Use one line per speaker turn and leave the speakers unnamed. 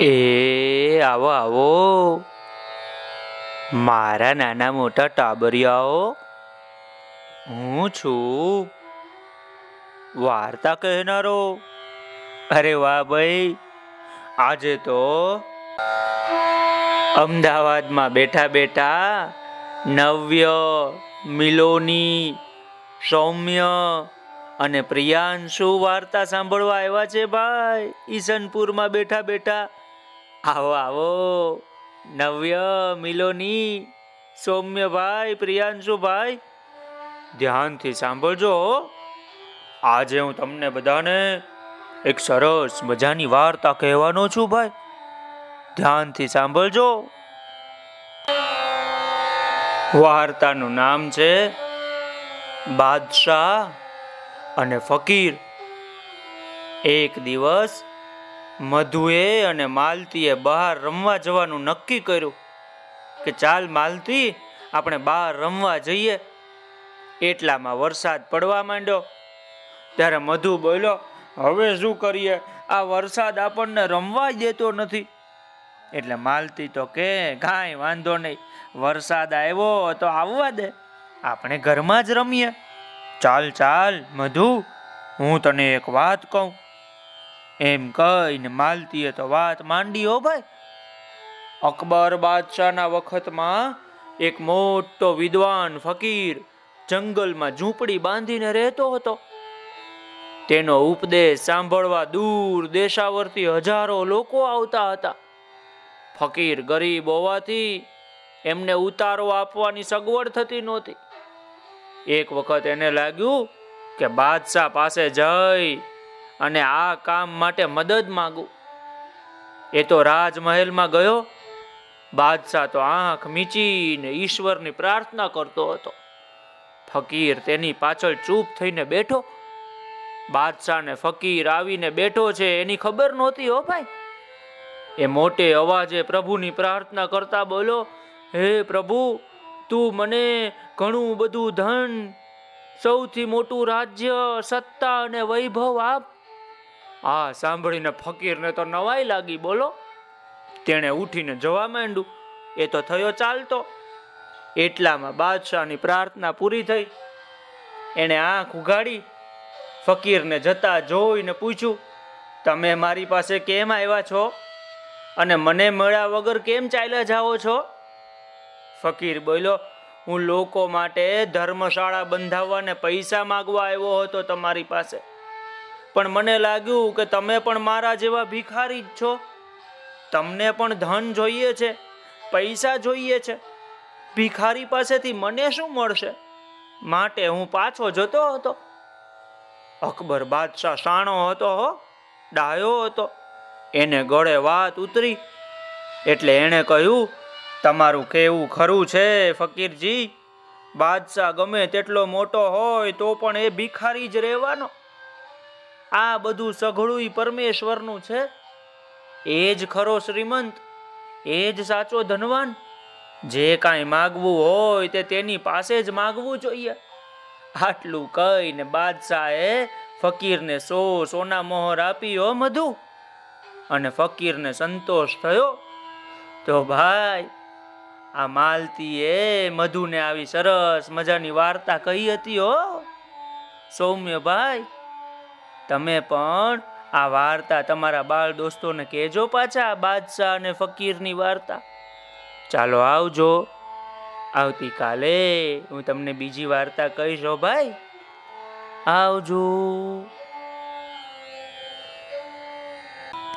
એ, આવો આવો. મારા નાના મોટા ટાબરિયાઓ, હું છું. વાર્તા કહેનારો. અરે વાહ ભાઈ, આજે તો અમદાવાદમાં બેઠા બેઠા નવ્ય, મિલોની, સૌમ્ય અને પ્રિયાંશુ વાર્તા સાંભળવા આવ્યા છે ભાઈ. ઈસનપુરમાં બેઠા બેઠા આવો આવો. નવ્ય મિલોની. સૌમ્યભાઈ, પ્રિયાંશુભાઈ. ધ્યાનથી સાંભળજો આજે હું તમને બધાને એક સરસ મજાની વાર્તા કહેવાનો છું ભાઈ. ધ્યાનથી સાંભળજો. વાર્તાનું નામ છે બાદશાહ અને ફકીર. એક દિવસ મધુએ અને માલતીએ બહાર રમવા જવાનું નક્કી કર્યું કે ચાલ માલતી, આપણે બહાર રમવા જઈએ. એટલામાં વરસાદ પડવા માંડ્યો. ત્યારે મધુ બોલ્યો, હવે શું કરીએ? આ વરસાદ આપણને રમવા દેતો નથી. એટલે માલતી તો કે, કાંઈ વાંધો નહીં. વરસાદ આવ્યો તો આવવા દે. આપણે ઘરમાં જ રમીએ. ચાલ ચાલ, મધુ, હું તને એક વાત કહું. એમ કહીને માલતીએ તો વાત માંડી, હો ભાઈ. અકબર બાદશાહના વખતમાં એક મોટો વિદ્વાન ફકીર જંગલમાં ઝૂંપડી બાંધીને રહેતો હતો. તેનો ઉપદેશ સાંભળવા દૂર દેશાવરથી હજારો લોકો આવતા હતા. ફકીર ગરીબ હોવાથી એમને ઉતારો આપવાની સગવડ થતી નહોતી. એક વખત એને લાગ્યું કે બાદશાહ પાસે જઈ અને આ કામ માટે મદદ માગું. એ તો રાજમહેલમાં ગયો. બાદશાહ તો આંખ મીચીને ઈશ્વરની પ્રાર્થના કરતો હતો. ફકીર તેની પાછળ ચૂપ થઈને બેઠો. બાદશાહને ફકીર આવીને બેઠો છે, એની ખબર નહોતી હો ભાઈ. એ મોટે અવાજે પ્રભુની પ્રાર્થના કરતા બોલો, હે પ્રભુ, તું મને ઘણું બધું ધન, સૌથી મોટું રાજ્ય, સત્તા અને વૈભવ આપ. આ સાંભળીને ફકીરને તો નવાઈ લાગી, બોલો. તેણે ઉઠીને જવા માંડ્યું. એ તો થયો ચાલતો. એટલામાં બાદશાહની પ્રાર્થના પૂરી થઈ. એણે આંખ ઉઘાડી. ફકીરને જતા જોઈને પૂછ્યું, તમે મારી પાસે કેમ આવ્યા છો? અને મને મળ્યા વગર કેમ ચાલ્યા જાઓ છો? ફકીર બોલ્યો, હું લોકો માટે ધર્મશાળા બંધાવવાને પૈસા માગવા આવ્યો હતો તમારી પાસે. પણ મને લાગ્યું કે તમે પણ મારા જેવા ભિખારી જ છો. તમને પણ ધન જોઈએ છે, પૈસા જોઈએ છે. ભિખારી પાસેથી મને શું મળશે? માટે હું પાછો જતો હતો. અકબર બાદશાહ શાણો હતો હો, ડાયો હતો. એને ગળે વાત ઉતરી, એટલે એણે કહ્યું, તમારું કેવું ખરું છે ફકીરજી? બાદશાહ ગમે તેટલો મોટો હોય તો પણ એ ભિખારી જ રહેવાનો. આ બધું સઘળું પરમેશ્વરનું છે. એ જ ખરો શ્રીમંત, એ જ સાચો ધનવાન. જે કાંઈ માગવું હોય તે તેની પાસે જ માગવું જોઈએ. આટલું કહીને બાદશાહે ફકીરને સો સોના મોહર આપ્યો મધુ. અને ફકીરને સંતોષ થયો. તો ભાઈ, આ માલતીએ મધુને આવી સરસ મજાની વાર્તા કહી હતી, હો. સૌમ્ય ભાઈ તમે પણ આ વાર્તા તમારા બાળ દોસ્તોને કહેજો પાછા બાદશાહ અને ફકીરની વાર્તા. ચાલો આવજો. આવતીકાલે હું તમને બીજી વાર્તા કહીશ. ભાઈ, આવજો.